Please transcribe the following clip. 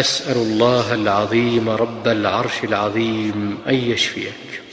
أسأل الله العظيم رب العرش العظيم أن يشفيك.